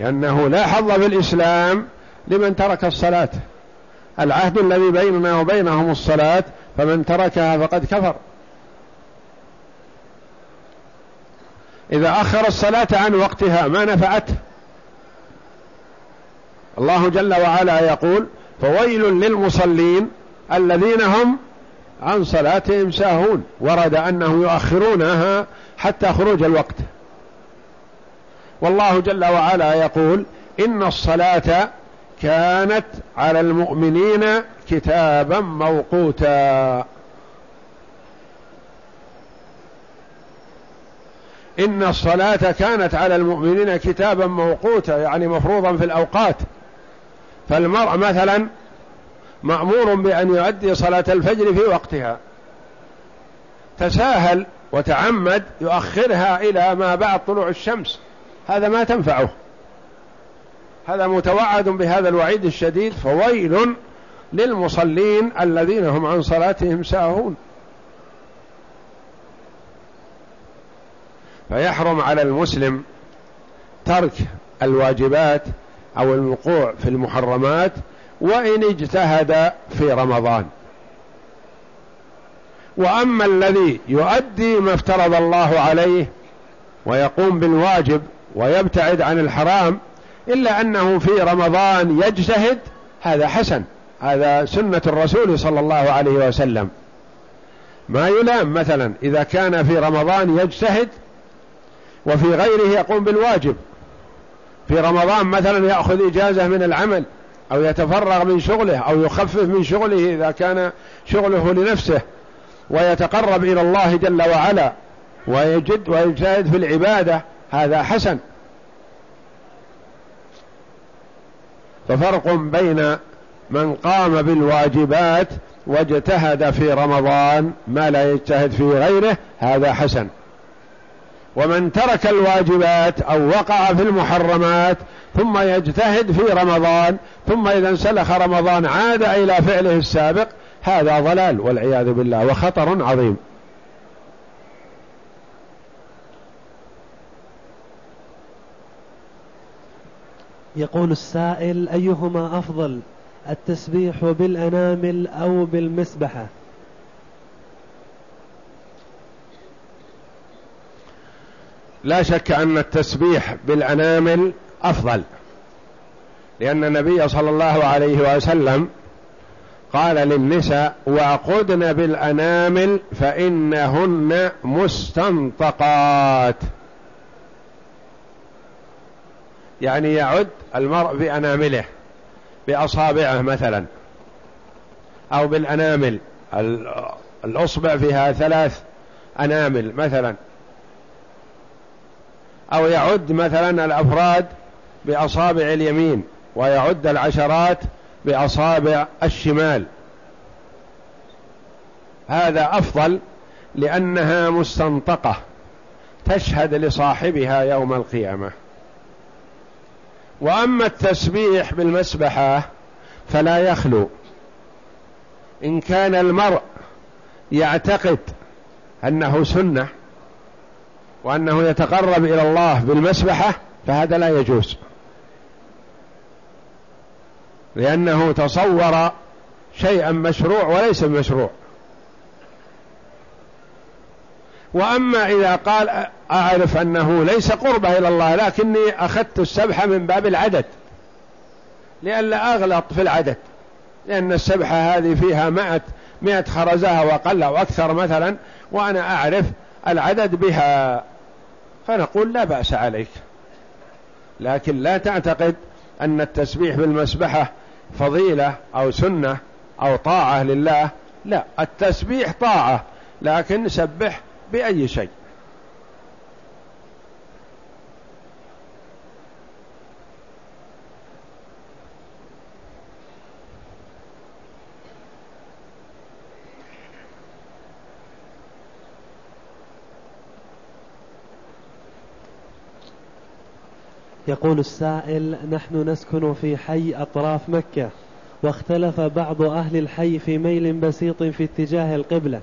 لأنه لا حظ في الإسلام لمن ترك الصلاة. العهد الذي بيننا وبينهم الصلاة فمن تركها فقد كفر. إذا أخر الصلاة عن وقتها ما نفعته الله جل وعلا يقول فويل للمصلين الذين هم عن صلاتهم ساهون ورد أنه يؤخرونها حتى خروج الوقت. والله جل وعلا يقول إن الصلاة كانت على المؤمنين كتابا موقوتا. إن الصلاة كانت على المؤمنين كتابا موقوتا يعني مفروضا في الأوقات. فالمرء مثلا مأمور بأن يؤدي صلاة الفجر في وقتها. تساهل وتعمد يؤخرها إلى ما بعد طلوع الشمس. هذا ما تنفعه. هذا متوعد بهذا الوعيد الشديد فويل للمصلين الذين هم عن صلاتهم ساهون. فيحرم على المسلم ترك الواجبات أو الوقوع في المحرمات وإن اجتهد في رمضان. وأما الذي يؤدي ما افترض الله عليه ويقوم بالواجب ويبتعد عن الحرام إلا أنه في رمضان يجتهد هذا حسن. هذا سنة الرسول صلى الله عليه وسلم. ما يلام مثلا إذا كان في رمضان يجتهد وفي غيره يقوم بالواجب. في رمضان مثلا يأخذ إجازة من العمل أو يتفرغ من شغله أو يخفف من شغله إذا كان شغله لنفسه ويتقرب إلى الله جل وعلا ويجد ويجتهد في العبادة. هذا حسن. ففرق بين من قام بالواجبات واجتهد في رمضان ما لا يجتهد في غيره هذا حسن. ومن ترك الواجبات أو وقع في المحرمات ثم يجتهد في رمضان ثم إذا انسلخ رمضان عاد إلى فعله السابق هذا ضلال والعياذ بالله وخطر عظيم. يقول السائل أيهما أفضل التسبيح بالأنامل أو بالمسبحة؟ لا شك أن التسبيح بالأنامل أفضل لأن النبي صلى الله عليه وسلم قال للنساء وعقدن بالأنامل فإنهن مستنطقات. يعني يعد المرء بأنامله بأصابعه مثلا أو بالأنامل. الأصبع فيها ثلاث أنامل مثلا. أو يعد مثلا الأفراد بأصابع اليمين ويعد العشرات بأصابع الشمال. هذا أفضل لأنها مستنطقة تشهد لصاحبها يوم القيامة. وأما التسبيح بالمسبحة فلا يخلو. إن كان المرء يعتقد أنه سنة وأنه يتقرب إلى الله بالمسبحة فهذا لا يجوز. لأنه تصور شيئا مشروع وليس مشروع وأما إذا قال أعرف أنه ليس قربة إلى الله لكني أخذت السبحة من باب العدد لئلا أغلط في العدد لأن السبحة هذه فيها مئة, مئة خرزها وقل أو أكثر مثلا وأنا أعرف العدد بها فنقول لا بأس عليك. لكن لا تعتقد أن التسبيح بالمسبحة فضيلة أو سنة أو طاعة لله لا التسبيح طاعة لكن سبح بأي شيء. يقول السائل نحن نسكن في حي أطراف مكة واختلف بعض أهل الحي في ميل بسيط في اتجاه القبلة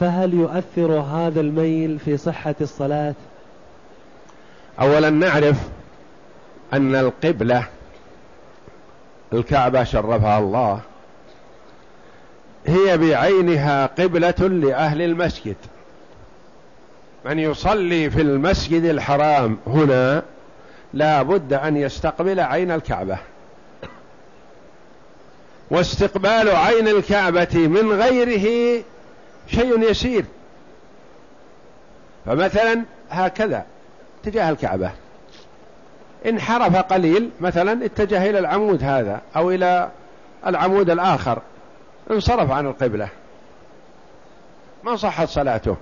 فهل يؤثر هذا الميل في صحة الصلاة؟ أولا نعرف أن القبلة الكعبة شرفها الله. هي بعينها قبلة لأهل المسجد. من يصلي في المسجد الحرام هنا لا بد أن يستقبل عين الكعبة. واستقبال عين الكعبة من غيره شيء يسير. فمثلا هكذا اتجاه الكعبة. انحرف قليل مثلا اتجه إلى العمود هذا أو إلى العمود الآخر. انصرف عن القبلة. ما صحت صلاته.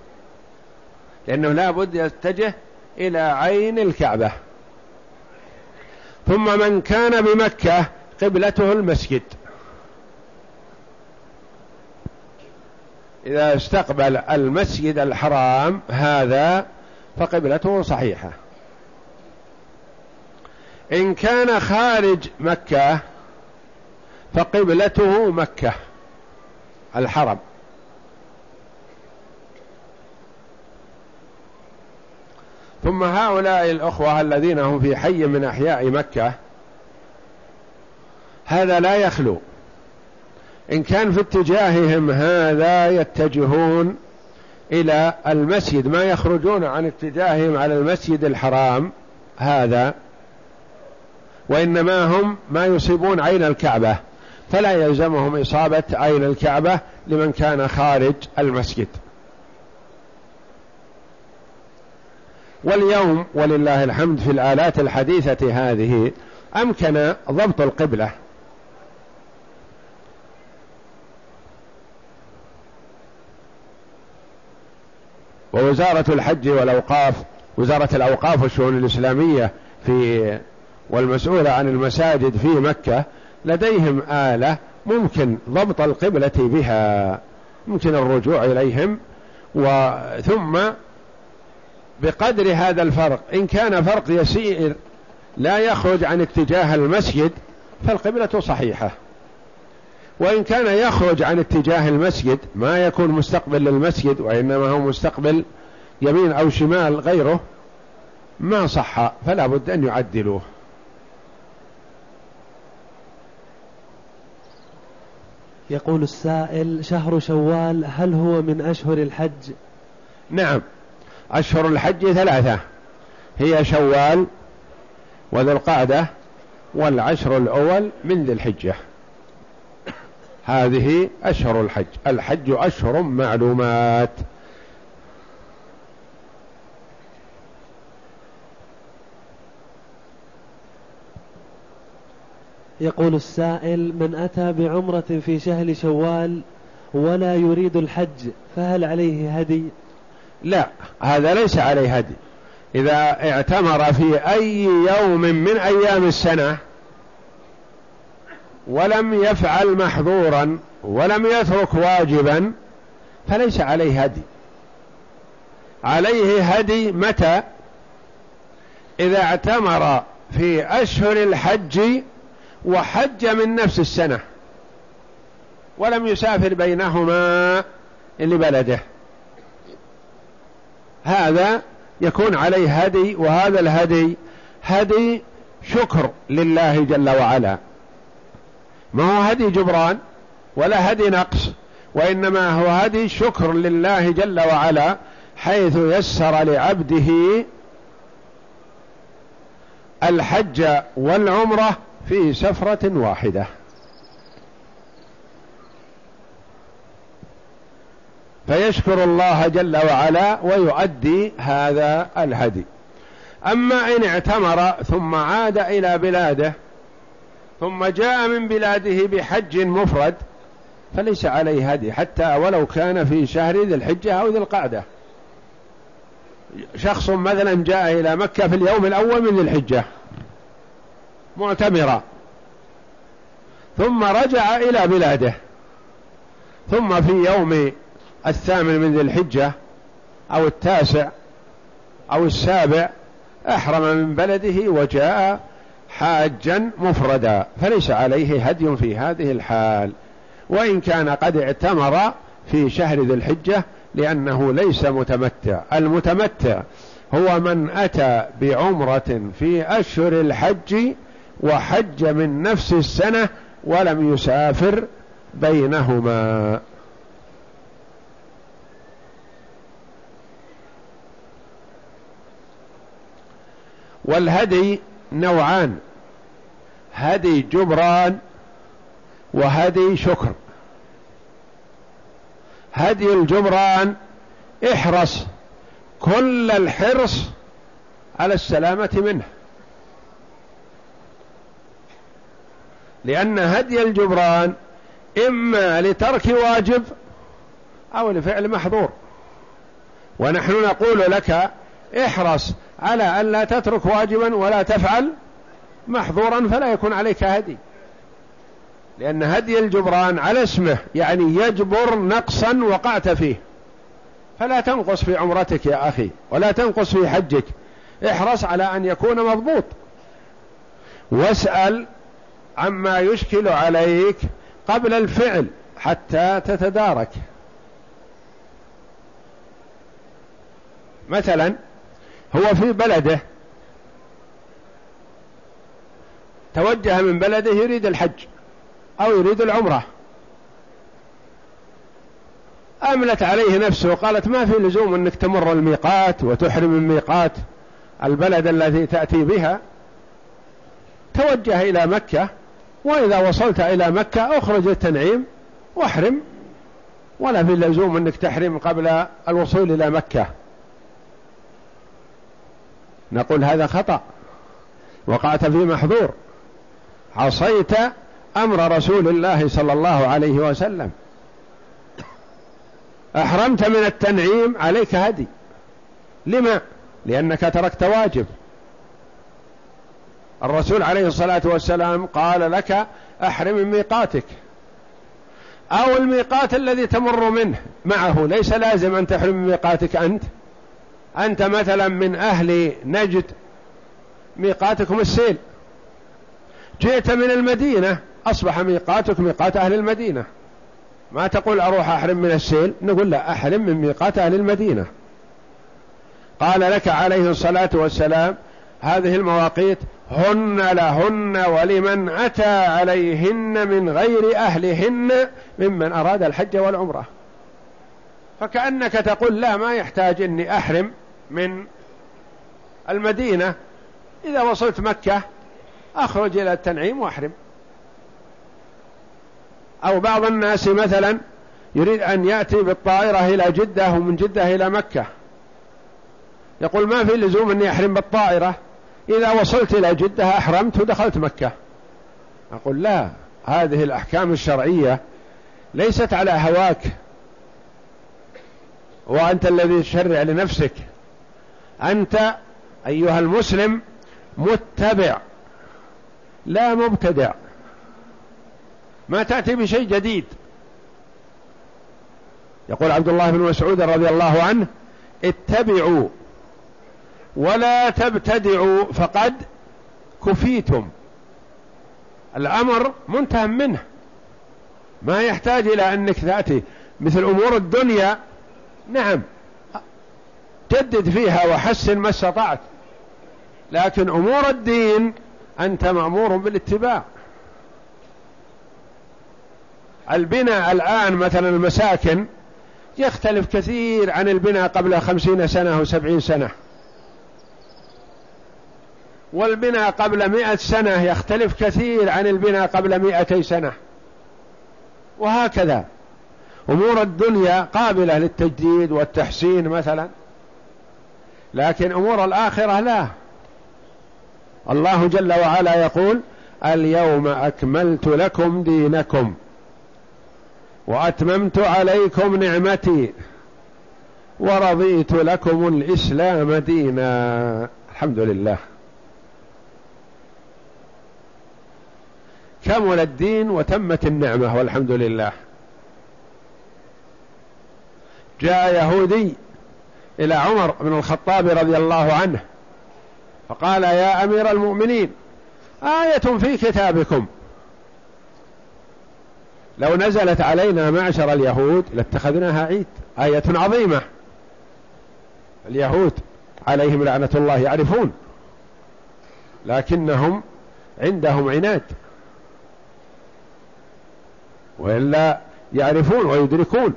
لأنه لا بد يتجه إلى عين الكعبة. ثم من كان بمكة قبلته المسجد. إذا استقبل المسجد الحرام هذا فقبلته صحيحة. إن كان خارج مكة فقبلته مكة الحرم. ثم هؤلاء الأخوة الذين هم في حي من أحياء مكة هذا لا يخلو. إن كان في اتجاههم هذا يتجهون إلى المسجد ما يخرجون عن اتجاههم على المسجد الحرام هذا وإنما هم ما يصيبون عين الكعبة. فلا يلزمهم إصابة عين الكعبة لمن كان خارج المسجد. واليوم ولله الحمد في الآلات الحديثة هذه أمكن ضبط القبلة. ووزارة الحج والأوقاف وزارة الأوقاف والشؤون الإسلامية في والمسؤولة عن المساجد في مكة لديهم آلة ممكن ضبط القبلة بها ممكن الرجوع إليهم وثم بقدر هذا الفرق. إن كان فرق يسير لا يخرج عن اتجاه المسجد فالقبلة صحيحة. وإن كان يخرج عن اتجاه المسجد ما يكون مستقبل للمسجد وإنما هو مستقبل يمين أو شمال غيره ما صح فلا بد أن يعدلوه. يقول السائل شهر شوال هل هو من أشهر الحج؟ نعم. أشهر الحج ثلاثة. هي شوال وذو القعدة والعشر الأول من ذي الحجة. هذه أشهر الحج. الحج أشهر معلومات. يقول السائل من أتى بعمرة في شهر شوال ولا يريد الحج فهل عليه هدي؟ لا هذا ليس عليه هدي. إذا اعتمر في أي يوم من أيام السنة ولم يفعل محظورا ولم يترك واجبا فليس عليه هدي. عليه هدي متى؟ إذا اعتمر في أشهر الحج وحج من نفس السنة ولم يسافر بينهما لبلده. هذا يكون عليه هدي وهذا الهدي هدي شكر لله جل وعلا. ما هو هدي جبران ولا هدي نقص وإنما هو هدي شكر لله جل وعلا حيث يسر لعبده الحج والعمرة في سفرة واحدة. فيشكر الله جل وعلا ويؤدي هذا الهدي. أما إن اعتمر ثم عاد إلى بلاده ثم جاء من بلاده بحج مفرد فليس عليه هدي حتى ولو كان في شهر ذي الحجة أو ذي القعدة. شخص مثلا جاء إلى مكة في اليوم الأول من ذي الحجة معتمرا. ثم رجع إلى بلاده ثم في يوم الثامن من ذي الحجة أو التاسع أو السابع أحرم من بلده وجاء حاجا مفردا فليس عليه هدي في هذه الحال. وإن كان قد اعتمر في شهر ذي الحجة لأنه ليس متمتع. المتمتع هو من أتى بعمرة في أشهر الحج وحج من نفس السنة ولم يسافر بينهما. والهدي نوعان. هدي جبران وهدي شكر. هدي الجبران احرص كل الحرص على السلامة منه. لأن هدي الجبران إما لترك واجب أو لفعل محظور. ونحن نقول لك احرص على أن لا تترك واجبا ولا تفعل محظورا فلا يكون عليك هدي. لأن هدي الجبران على اسمه يعني يجبر نقصا وقعت فيه. فلا تنقص في عمرتك يا أخي ولا تنقص في حجك. احرص على أن يكون مضبوط. واسأل عما يشكل عليك قبل الفعل حتى تتدارك. مثلا هو في بلده. توجه من بلده يريد الحج أو يريد العمرة. أملت عليه نفسه قالت ما في لزوم أنك تمر الميقات وتحرم الميقات البلد الذي تأتي بها. توجه إلى مكة وإذا وصلت إلى مكة أخرج التنعيم واحرم. ولا في لزوم أنك تحرم قبل الوصول إلى مكة. نقول هذا خطأ. وقعت في محظور. عصيت أمر رسول الله صلى الله عليه وسلم. أحرمت من التنعيم عليك هدي. لما؟ لأنك تركت واجب. الرسول عليه الصلاة والسلام قال لك أحرم من ميقاتك. أو الميقات الذي تمر منه. معه. ليس لازم أن تحرم من ميقاتك أنت. أنت مثلا من أهل نجد ميقاتكم السيل. جئت من المدينة أصبح ميقاتك ميقات أهل المدينة. ما تقول أروح أحرم من السيل؟ نقول لا أحرم من ميقات أهل المدينة. قال لك عليه الصلاة والسلام هذه المواقيت هن لهن ولمن أتى عليهن من غير أهلهن ممن أراد الحج والعمرة. فكأنك تقول لا ما يحتاج أني أحرم من المدينة. إذا وصلت مكة أخرج إلى التنعيم وأحرم. أو بعض الناس مثلا يريد أن يأتي بالطائرة إلى جدة ومن جدة إلى مكة. يقول ما في لزوم أني أحرم بالطائرة؟ إذا وصلت إلى جدة أحرمت ودخلت مكة. أقول لا هذه الأحكام الشرعية ليست على هواك. وأنت الذي تشرع لنفسك. أنت أيها المسلم متبع لا مبتدع. ما تأتي بشيء جديد. يقول عبد الله بن مسعود رضي الله عنه اتبعوا ولا تبتدعوا فقد كفيتم. الأمر منتهى منه. ما يحتاج إلى أنك تأتي. مثل أمور الدنيا نعم. جدد فيها وحسن ما استطعت. لكن أمور الدين أنت مأمور بالاتباع. البناء الآن مثلا المساكن يختلف كثير عن البناء قبل خمسين سنة أو سبعين سنة. والبناء قبل مئة سنة يختلف كثير عن البناء قبل مئتي سنة. وهكذا. أمور الدنيا قابلة للتجديد والتحسين مثلا لكن أمور الآخرة لا. الله جل وعلا يقول اليوم أكملت لكم دينكم وأتممت عليكم نعمتي ورضيت لكم الإسلام دينا. الحمد لله. كمل الدين وتمت النعمة والحمد لله. جاء يهودي إلى عمر بن الخطاب رضي الله عنه فقال يا أمير المؤمنين آية في كتابكم. لو نزلت علينا معشر اليهود لاتخذناها عيد آية عظيمة. اليهود عليهم لعنة الله يعرفون لكنهم عندهم عناد وإلا يعرفون ويدركون.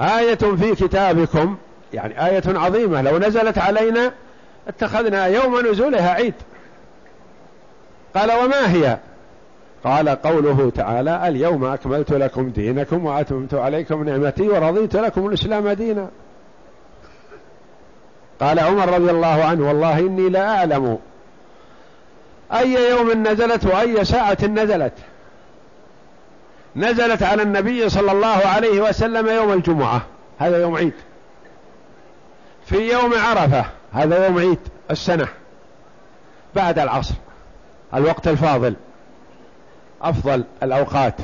آية في كتابكم يعني آية عظيمة لو نزلت علينا اتخذنا يوم نزولها عيد. قال وما هي؟ قال قوله تعالى اليوم أكملت لكم دينكم وأتممت عليكم نعمتي ورضيت لكم الإسلام دينا. قال عمر رضي الله عنه والله إني لا أعلم أي يوم نزلت وأي ساعة نزلت. نزلت على النبي صلى الله عليه وسلم يوم الجمعة. هذا يوم عيد. في يوم عرفة هذا يوم عيد السنة. بعد العصر الوقت الفاضل أفضل الأوقات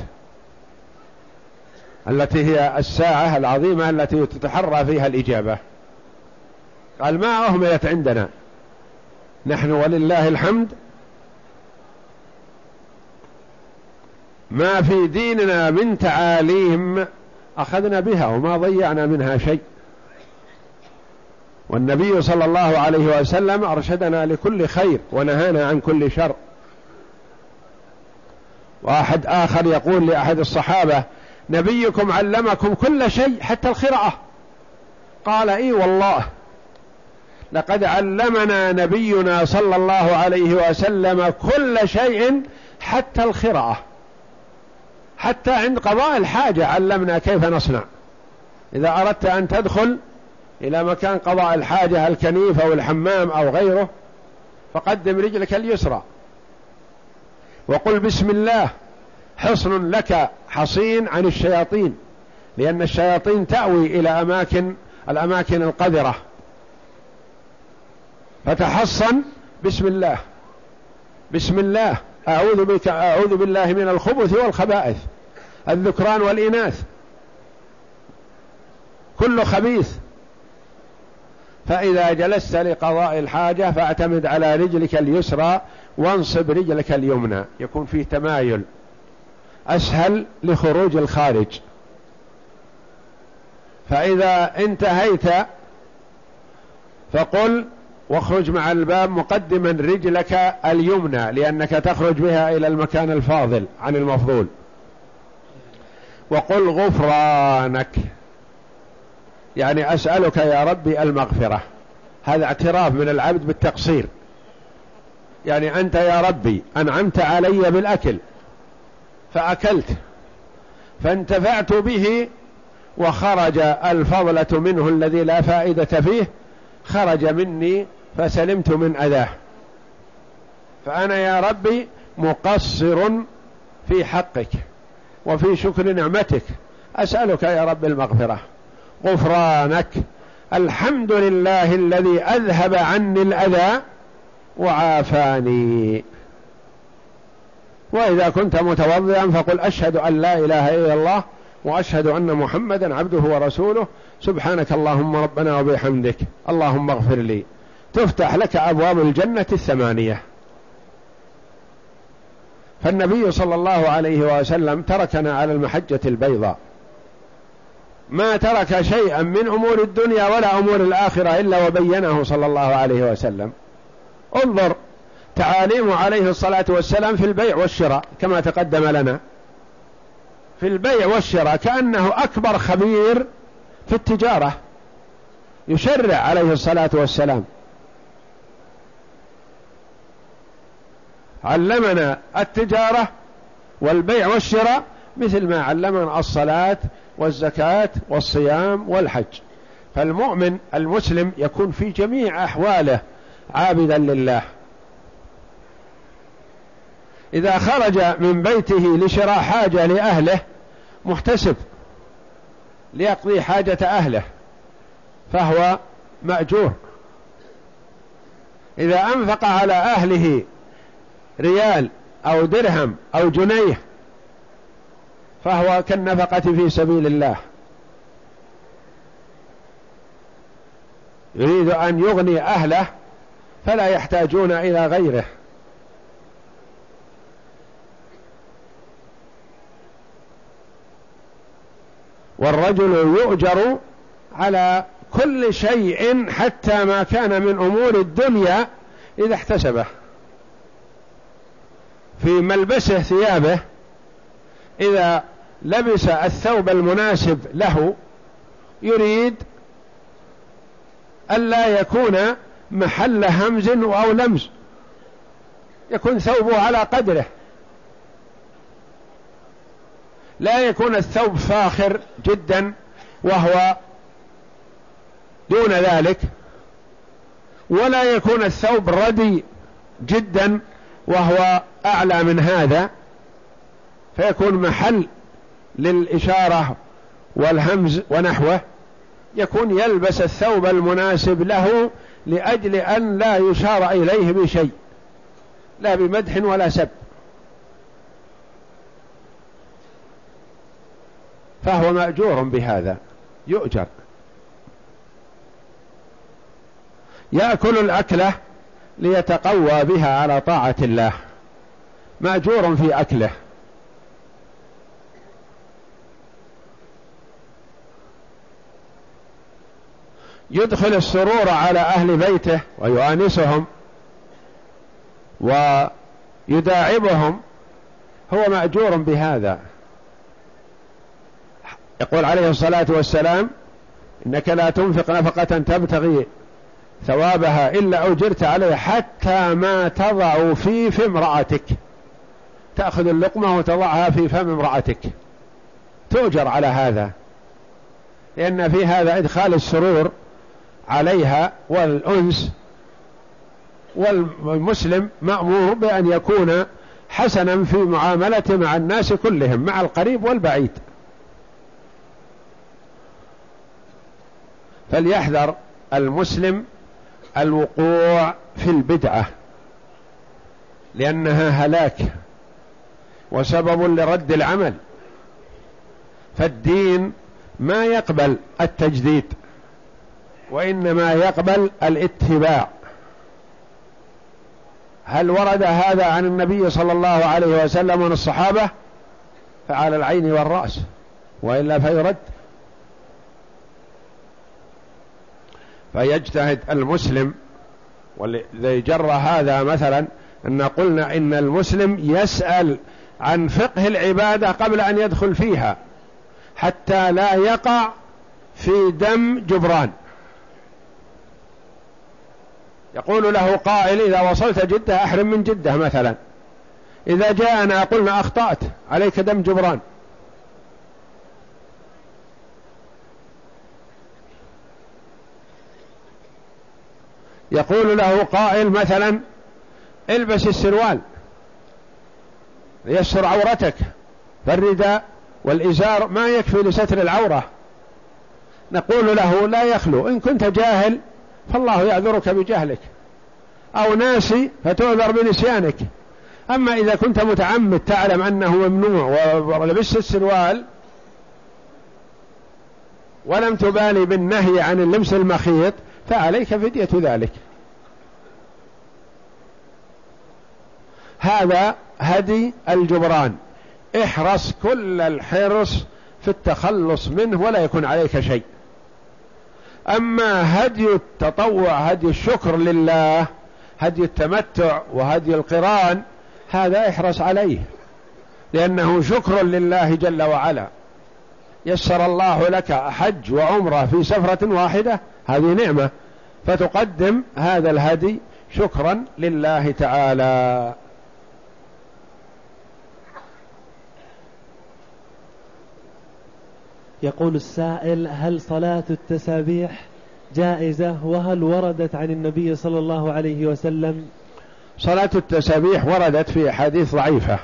التي هي الساعة العظيمة التي تتحرى فيها الإجابة. قال ما أهملت عندنا. نحن ولله الحمد ما في ديننا من تعاليم أخذنا بها وما ضيعنا منها شيء. والنبي صلى الله عليه وسلم أرشدنا لكل خير ونهانا عن كل شر. وأحد آخر يقول لأحد الصحابة نبيكم علمكم كل شيء حتى الخرعة قال إي والله لقد علمنا نبينا صلى الله عليه وسلم كل شيء حتى الخرعة حتى عند قضاء الحاجة علمنا كيف نصنع. إذا أردت أن تدخل إلى مكان قضاء الحاجة الكنيف أو الحمام أو غيره فقدم رجلك اليسرى. وقل بسم الله حصن لك حصين عن الشياطين لأن الشياطين تأوي إلى أماكن الأماكن القذرة. فتحصن بسم الله. بسم الله. أعوذ أعوذ بالله من الخبث والخبائث الذكران والإناث. كل خبيث. فإذا جلست لقضاء الحاجة فاعتمد على رجلك اليسرى وانصب رجلك اليمنى. يكون فيه تمايل أسهل لخروج الخارج. فإذا انتهيت فقل واخرج مع الباب مقدما رجلك اليمنى لأنك تخرج بها إلى المكان الفاضل عن المفضول. وقل غفرانك. يعني أسألك يا ربي المغفرة. هذا اعتراف من العبد بالتقصير. يعني أنت يا ربي أنعمت علي بالأكل فأكلت فانتفعت به وخرج الفضلة منه الذي لا فائدة فيه خرج مني فسلمت من أذاه. فأنا يا ربي مقصر في حقك وفي شكر نعمتك. أسألك يا رب المغفرة. غفرانك. الحمد لله الذي أذهب عني الأذى وعافاني. وإذا كنت متوضئا فقل أشهد أن لا إله إلا الله وأشهد أن محمدا عبده ورسوله. سبحانك اللهم ربنا وبحمدك. اللهم اغفر لي. تفتح لك أبواب الجنة الثمانية. فالنبي صلى الله عليه وسلم تركنا على المحجة البيضاء. ما ترك شيئا من أمور الدنيا ولا أمور الآخرة إلا وبينه صلى الله عليه وسلم. انظر تعاليمه عليه الصلاة والسلام في البيع والشراء كما تقدم لنا. في البيع والشراء كأنه أكبر خبير في التجارة. يشرع عليه الصلاة والسلام. علمنا التجارة والبيع والشراء مثل ما علمنا الصلاة والزكاة والصيام والحج. فالمؤمن المسلم يكون في جميع أحواله عابدا لله. إذا خرج من بيته لشراء حاجة لأهله محتسب ليقضي حاجة أهله فهو مأجور. إذا أنفق على أهله ريال أو درهم أو جنيه فهو كالنفقة في سبيل الله. يريد أن يغني أهله فلا يحتاجون إلى غيره. والرجل يؤجر على كل شيء حتى ما كان من أمور الدنيا إذا احتسبه. في ملبسه ثيابه إذا لبس الثوب المناسب له يريد ألا يكون محل همز أو لمز يكون ثوبه على قدره. لا يكون الثوب فاخر جدا وهو دون ذلك ولا يكون الثوب ردي جدا وهو أعلى من هذا فيكون محل للإشارة والهمز ونحوه. يكون يلبس الثوب المناسب له لأجل أن لا يشار إليه بشيء لا بمدح ولا سب. فهو مأجور بهذا. يؤجر. يأكل الأكلة ليتقوى بها على طاعة الله. مأجور في أكله. يدخل السرور على أهل بيته ويؤانسهم ويداعبهم. هو مأجور بهذا. يقول عليه الصلاة والسلام إنك لا تنفق نفقة تبتغي ثوابها إلا أجرت عليه حتى ما تضع في في امرأتك. تأخذ اللقمة وتضعها في فم امرأتك. تؤجر على هذا. لأن في هذا إدخال السرور عليها والأنس والمسلم مأمور بأن يكون حسنا في معاملته مع الناس كلهم مع القريب والبعيد. فليحذر المسلم الوقوع في البدعة لأنها هلاك وسبب لرد العمل. فالدين ما يقبل التجديد وإنما يقبل الاتباع. هل ورد هذا عن النبي صلى الله عليه وسلم من الصحابة؟ فعلى العين والرأس وإلا فيرد. فيجتهد المسلم. والذي جر هذا مثلا أن قلنا إن المسلم يسأل عن فقه العبادة قبل أن يدخل فيها حتى لا يقع في دم جبران. يقول له قائل إذا وصلت جدة أحرم من جدة مثلا. إذا جاءنا قلنا أخطأت عليك دم جبران. يقول له قائل مثلا البس السروال ليستر عورتك فالرداء والإزار ما يكفي لستر العورة. نقول له لا يخلو إن كنت جاهل فالله يعذرك بجهلك أو ناسي فتعذر بنسيانك. أما إذا كنت متعمد تعلم أنه ممنوع ولبست السروال ولم تبالي بالنهي عن اللبس المخيط فعليك فدية ذلك. هذا هدي الجبران. احرص كل الحرص في التخلص منه ولا يكون عليك شيء. أما هدي التطوع هدي الشكر لله هدي التمتع وهدي القران هذا احرص عليه. لأنه شكر لله جل وعلا. يسر الله لك حج وعمرة في سفرة واحدة هذه نعمة. فتقدم هذا الهدي شكرا لله تعالى. يقول السائل هل صلاة التسابيح جائزة؟ وهل وردت عن النبي صلى الله عليه وسلم؟ صلاة التسابيح وردت في أحاديث ضعيفة.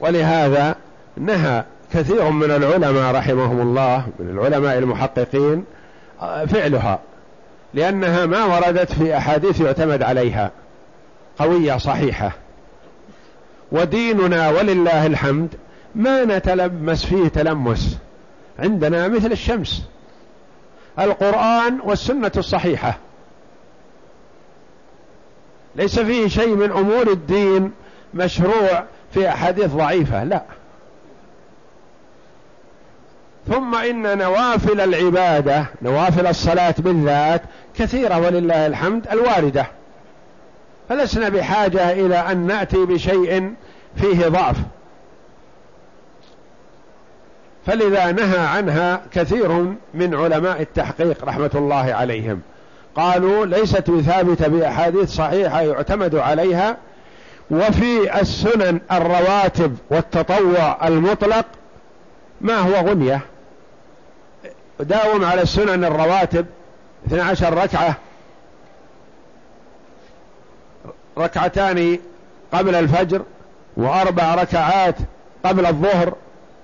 ولهذا نهى كثير من العلماء رحمهم الله من العلماء المحققين فعلها لأنها ما وردت في أحاديث يعتمد عليها قوية صحيحة. وديننا ولله الحمد ما نتلمس فيه تلمس عندنا مثل الشمس. القرآن والسنة الصحيحة. ليس فيه شيء من أمور الدين مشروع في أحاديث ضعيفة لا. ثم إن نوافل العبادة نوافل الصلاة بالذات كثيرة ولله الحمد الواردة. فلسنا بحاجة إلى أن نأتي بشيء فيه ضعف. فلذا نهى عنها كثير من علماء التحقيق رحمة الله عليهم. قالوا ليست بثابتة بأحاديث صحيحة يعتمد عليها وفي السنن الرواتب والتطوع المطلق ما هو غنية؟ داوم على السنن الرواتب 12 ركعة. ركعتان قبل الفجر وأربع ركعات قبل الظهر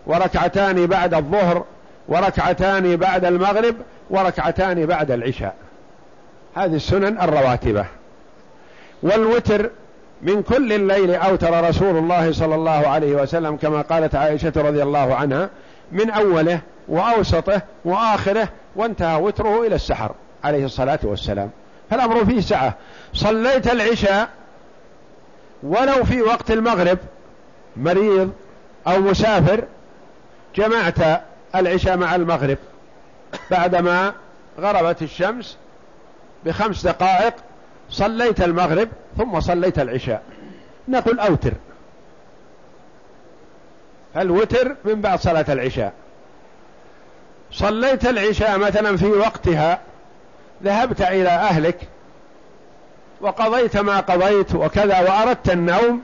وركعتان بعد الظهر وركعتان بعد المغرب وركعتان بعد العشاء. هذه السنن الرواتبة. والوتر من كل الليل أوتر رسول الله صلى الله عليه وسلم كما قالت عائشة رضي الله عنها من أوله وأوسطه وآخره وانتهى وتره إلى السحر عليه الصلاة والسلام. فالأمر فيه سعة. صليت العشاء ولو في وقت المغرب مريض أو مسافر جمعت العشاء مع المغرب. بعدما غربت الشمس بخمس دقائق صليت المغرب ثم صليت العشاء. نقول أوتر. الوتر من بعد صلاة العشاء. صليت العشاء مثلا في وقتها ذهبت إلى أهلك وقضيت ما قضيت وكذا وأردت النوم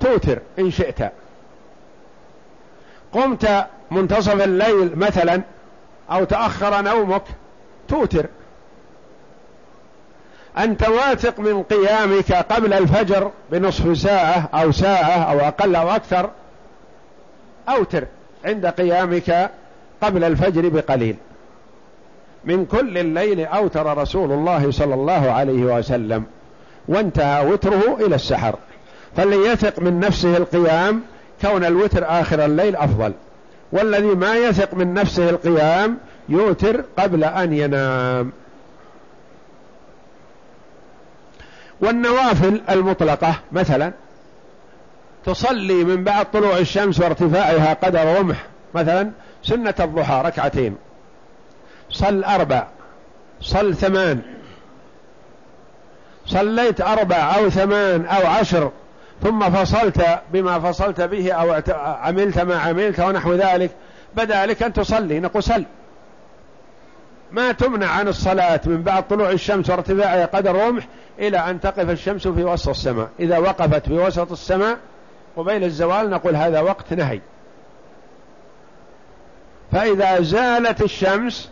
توتر إن شئت. قمت منتصف الليل مثلا أو تأخر نومك توتر. أنت واثق من قيامك قبل الفجر بنصف ساعة أو ساعة أو أقل أو أكثر أوتر عند قيامك قبل الفجر بقليل. من كل الليل أوتر رسول الله صلى الله عليه وسلم وانتهى وتره إلى السحر. فليثق من نفسه القيام كون الوتر آخر الليل أفضل. والذي ما يثق من نفسه القيام يوتر قبل أن ينام. والنوافل المطلقة مثلا تصلي من بعد طلوع الشمس وارتفاعها قدر رمح. مثلا سنة الضحى ركعتين. صل أربع. صل ثمان. صليت أربع أو ثمان أو عشر. ثم فصلت بما فصلت به أو عملت ما عملت ونحو ذلك. بدأ لك أن تصلي. نقول سل ما تمنع عن الصلاة من بعد طلوع الشمس وارتفاعها قدر رمح إلى أن تقف الشمس في وسط السماء. إذا وقفت في وسط السماء قبيل الزوال نقول هذا وقت نهي. فإذا زالت الشمس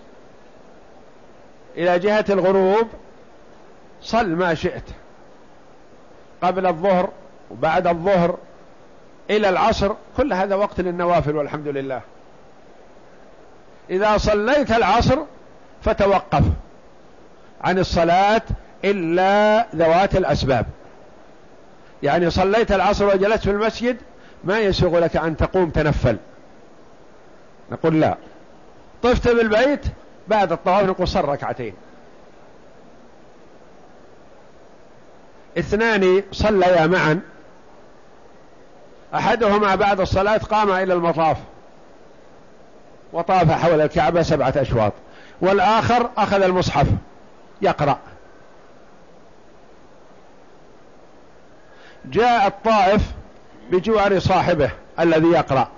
إلى جهة الغروب صل ما شئت. قبل الظهر وبعد الظهر إلى العصر كل هذا وقت للنوافل والحمد لله. إذا صليت العصر فتوقف عن الصلاة إلا ذوات الأسباب. يعني صليت العصر وجلست في المسجد ما يسوغ لك أن تقوم تنفل. نقول لا. طفت بالبيت بعد الطواف نقول صل ركعتين. اثنان صليا معا. أحدهما بعد الصلاة قام إلى المطاف. وطاف حول الكعبة سبعة أشواط. والآخر أخذ المصحف يقرأ. جاء الطائف بجوار صاحبه الذي يقرأ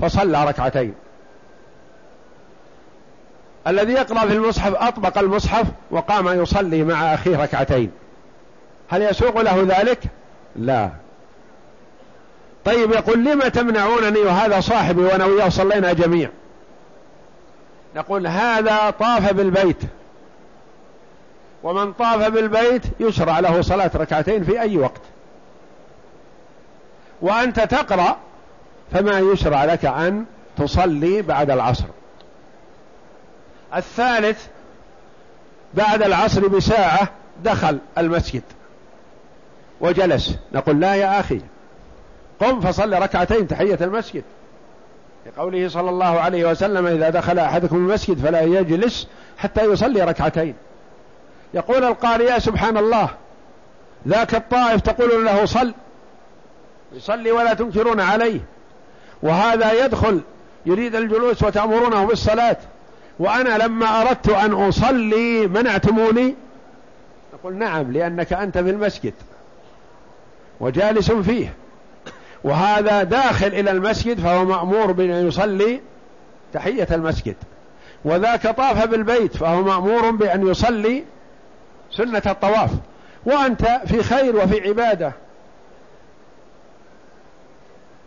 فصلى ركعتين. الذي يقرأ في المصحف أطبق المصحف وقام يصلي مع أخيه ركعتين. هل يسوق له ذلك؟ لا. طيب يقول لما تمنعونني وهذا صاحبي وأنا وياه صلينا جميع نقول هذا طاف بالبيت. ومن طاف بالبيت يشرع له صلاة ركعتين في أي وقت. وأنت تقرأ فما يشرع لك أن تصلي بعد العصر. الثالث بعد العصر بساعة دخل المسجد وجلس. نقول لا يا أخي قم فصل ركعتين تحية المسجد. لقوله صلى الله عليه وسلم إذا دخل أحدكم المسجد فلا يجلس حتى يصلي ركعتين. يقول القارئ سبحان الله ذاك الطائف تقول له صل يصلي ولا تنكرون عليه وهذا يدخل يريد الجلوس وتأمرونه بالصلاة وأنا لما أردت أن أصلي منعتموني نقول نعم لأنك أنت في المسجد وجالس فيه وهذا داخل إلى المسجد فهو مأمور بأن يصلي تحية المسجد وذاك طاف بالبيت فهو مأمور بأن يصلي سنة الطواف. وأنت في خير وفي عبادة.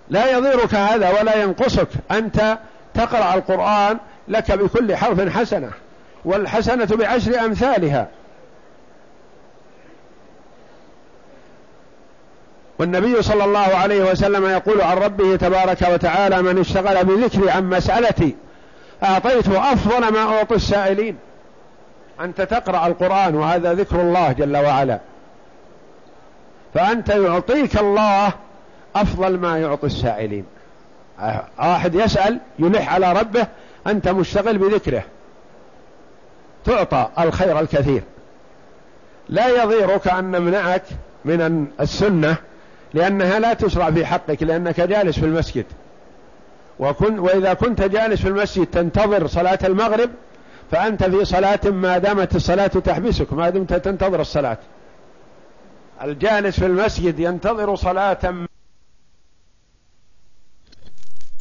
لا يضيرك هذا ولا ينقصك. أنت تقرأ القرآن لك بكل حرف حسنة. والحسنة بعشر أمثالها. والنبي صلى الله عليه وسلم يقول عن ربه تبارك وتعالى من اشتغل بذكري عن مسألتي أعطيته أفضل ما أعطي السائلين. أنت تقرأ القرآن وهذا ذكر الله جل وعلا. فأنت يعطيك الله أفضل ما يعطي السائلين. واحد يسأل يلح على ربه أنت مشتغل بذكره. تعطى الخير الكثير. لا يضيرك أن نمنعك من السنة لأنها لا تشرع في حقك لأنك جالس في المسجد. وكن وإذا كنت جالس في المسجد تنتظر صلاة المغرب فأنت في صلاة ما دامت الصلاة تحبسك ما دمت تنتظر الصلاة. الجالس في المسجد ينتظر صلاة